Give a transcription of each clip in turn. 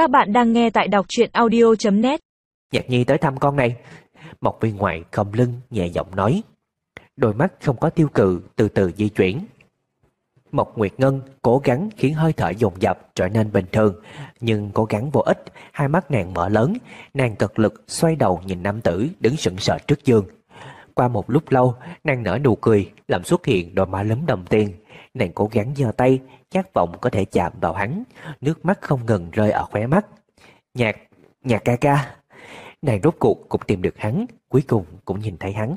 Các bạn đang nghe tại đọc truyện audio.net Nhạc Nhi tới thăm con này. Mộc viên ngoại không lưng nhẹ giọng nói. Đôi mắt không có tiêu cự từ từ di chuyển. Mộc Nguyệt Ngân cố gắng khiến hơi thở dồn dập trở nên bình thường, nhưng cố gắng vô ích, hai mắt nàng mở lớn, nàng cực lực xoay đầu nhìn nam tử đứng sững sờ trước giường. Qua một lúc lâu, nàng nở nụ cười, làm xuất hiện đôi má lấm đồng tiền. Nàng cố gắng giơ tay, khát vọng có thể chạm vào hắn, nước mắt không ngừng rơi ở khóe mắt. Nhạc, nhạc ca ca. Nàng rốt cuộc cũng tìm được hắn, cuối cùng cũng nhìn thấy hắn.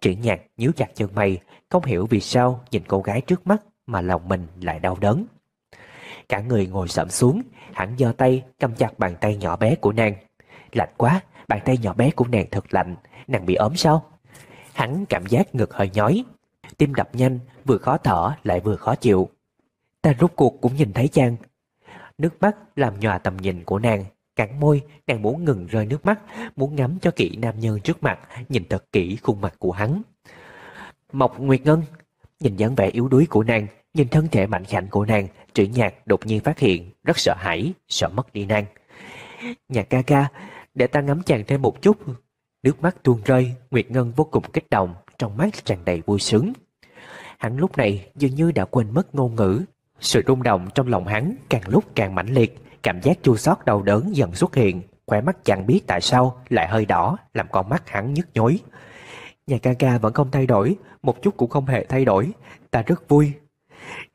Triển nhạc nhíu chặt chân mày, không hiểu vì sao nhìn cô gái trước mắt mà lòng mình lại đau đớn. Cả người ngồi sẫm xuống, hắn giơ tay cầm chặt bàn tay nhỏ bé của nàng. Lạnh quá, bàn tay nhỏ bé của nàng thật lạnh, nàng bị ốm sao? Hắn cảm giác ngực hơi nhói, tim đập nhanh, vừa khó thở lại vừa khó chịu. Ta rốt cuộc cũng nhìn thấy chàng. Nước mắt làm nhòa tầm nhìn của nàng, cắn môi, nàng muốn ngừng rơi nước mắt, muốn ngắm cho kỹ nam nhân trước mặt, nhìn thật kỹ khuôn mặt của hắn. Mộc Nguyệt Ngân, nhìn dáng vẻ yếu đuối của nàng, nhìn thân thể mạnh khảnh của nàng, Trữ Nhạc đột nhiên phát hiện, rất sợ hãi, sợ mất đi nàng. Nhạc ca ca, để ta ngắm chàng thêm một chút. Nước mắt tuôn rơi, Nguyệt Ngân vô cùng kích động, trong mắt tràn đầy vui sướng. Hắn lúc này dường như đã quên mất ngôn ngữ, sự rung động trong lòng hắn càng lúc càng mãnh liệt, cảm giác chua xót đau đớn dần xuất hiện, khóe mắt chẳng biết tại sao lại hơi đỏ, làm con mắt hắn nhức nhối. Nhà ca ca vẫn không thay đổi, một chút cũng không hề thay đổi, ta rất vui.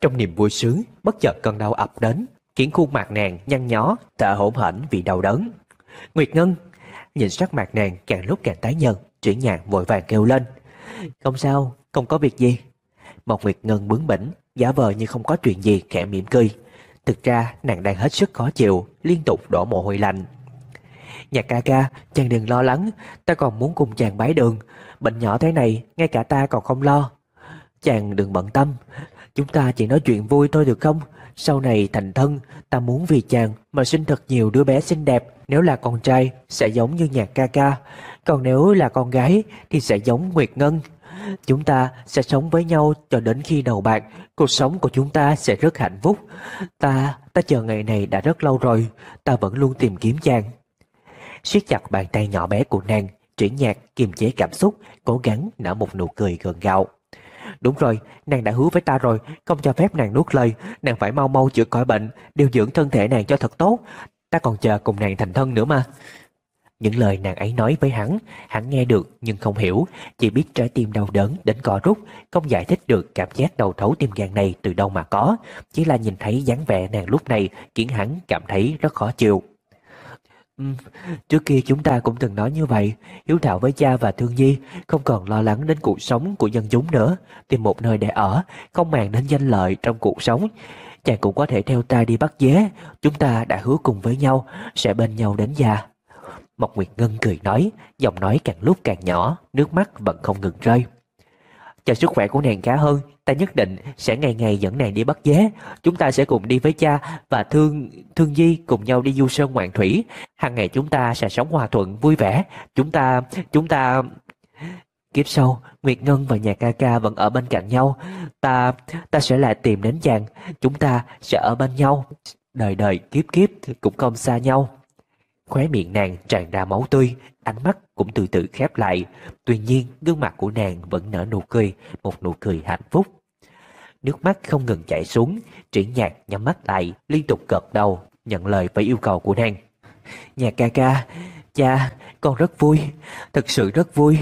Trong niềm vui sướng, bất chợt cơn đau ập đến, khiến khuôn mặt nàng nhăn nhó, thở hổn hển vì đau đớn. Nguyệt Ngân, nhìn sắc mặt nàng càng lúc càng tái nhợt, chuyển nhạc vội vàng kêu lên. Không sao, không có việc gì. Mộc Nguyệt Ngân bướng bỉnh, giả vờ như không có chuyện gì khẽ mỉm cười. Thực ra nàng đang hết sức khó chịu, liên tục đổ mồ hôi lạnh. Nhạc ca ca, chàng đừng lo lắng, ta còn muốn cùng chàng bái đường. Bệnh nhỏ thế này, ngay cả ta còn không lo. Chàng đừng bận tâm, chúng ta chỉ nói chuyện vui thôi được không? Sau này thành thân, ta muốn vì chàng mà sinh thật nhiều đứa bé xinh đẹp. Nếu là con trai, sẽ giống như nhạc ca ca. Còn nếu là con gái, thì sẽ giống Nguyệt Ngân. Chúng ta sẽ sống với nhau cho đến khi đầu bạc, cuộc sống của chúng ta sẽ rất hạnh phúc. Ta, ta chờ ngày này đã rất lâu rồi, ta vẫn luôn tìm kiếm chàng. siết chặt bàn tay nhỏ bé của nàng, chuyển nhạc kiềm chế cảm xúc, cố gắng nở một nụ cười gần gạo. Đúng rồi, nàng đã hứa với ta rồi, không cho phép nàng nuốt lời, nàng phải mau mau chữa khỏi bệnh, điều dưỡng thân thể nàng cho thật tốt. Ta còn chờ cùng nàng thành thân nữa mà. Những lời nàng ấy nói với hắn, hắn nghe được nhưng không hiểu, chỉ biết trái tim đau đớn đến co rút, không giải thích được cảm giác đầu thấu tim gan này từ đâu mà có, chỉ là nhìn thấy dáng vẻ nàng lúc này khiến hắn cảm thấy rất khó chịu. Uhm, trước kia chúng ta cũng từng nói như vậy, hiếu thảo với cha và thương nhi, không còn lo lắng đến cuộc sống của dân chúng nữa, tìm một nơi để ở, không màng đến danh lợi trong cuộc sống. Chàng cũng có thể theo ta đi bắt dế, chúng ta đã hứa cùng với nhau, sẽ bên nhau đến già. Mộc Nguyệt Ngân cười nói, giọng nói càng lúc càng nhỏ, nước mắt vẫn không ngừng rơi. Cho sức khỏe của nàng khá hơn, ta nhất định sẽ ngày ngày dẫn nàng đi bắt dế. Chúng ta sẽ cùng đi với cha và Thương Thương Di cùng nhau đi du sơn ngoạn thủy. Hàng ngày chúng ta sẽ sống hòa thuận, vui vẻ. Chúng ta, chúng ta... Kiếp sau, Nguyệt Ngân và nhà ca ca vẫn ở bên cạnh nhau. Ta, ta sẽ lại tìm đến chàng. Chúng ta sẽ ở bên nhau. Đời đời kiếp kiếp cũng không xa nhau. Khóe miệng nàng tràn ra máu tươi, ánh mắt cũng từ từ khép lại. Tuy nhiên, gương mặt của nàng vẫn nở nụ cười, một nụ cười hạnh phúc. Nước mắt không ngừng chảy xuống, triển nhạc nhắm mắt lại, liên tục gật đầu, nhận lời với yêu cầu của nàng. Nhạc ca ca, cha, con rất vui, thật sự rất vui.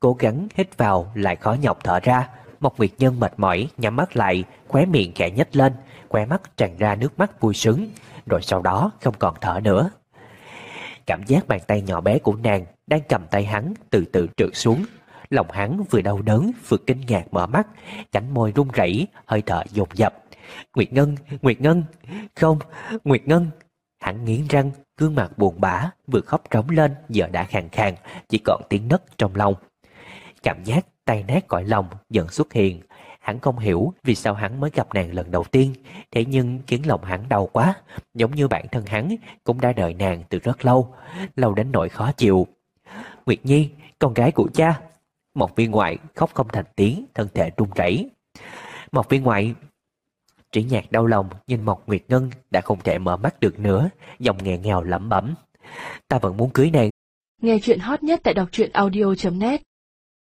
Cố gắng hít vào lại khó nhọc thở ra, một việc Nhân mệt mỏi nhắm mắt lại, khóe miệng khẽ nhếch lên, khóe mắt tràn ra nước mắt vui sướng, rồi sau đó không còn thở nữa. Cảm giác bàn tay nhỏ bé của nàng đang cầm tay hắn từ từ trượt xuống. Lòng hắn vừa đau đớn vừa kinh ngạc mở mắt, cánh môi run rẩy, hơi thở dồn dập. Nguyệt Ngân, Nguyệt Ngân, không, Nguyệt Ngân. Hắn nghiến răng, gương mặt buồn bã, vừa khóc trống lên giờ đã khàn khàn, chỉ còn tiếng nấc trong lòng. Cảm giác tay nát cõi lòng dần xuất hiện, Hắn không hiểu vì sao hắn mới gặp nàng lần đầu tiên, thế nhưng khiến lòng hắn đau quá, giống như bản thân hắn cũng đã đợi nàng từ rất lâu, lâu đến nỗi khó chịu. Nguyệt Nhi, con gái của cha. Một viên ngoại khóc không thành tiếng, thân thể run rẩy. Một viên ngoại Trí nhạc đau lòng nhìn Mộc Nguyệt Ngân đã không thể mở mắt được nữa, giọng nghẹn ngào lẩm bẩm. Ta vẫn muốn cưới nàng. Nghe chuyện hot nhất tại đọc truyện audio.net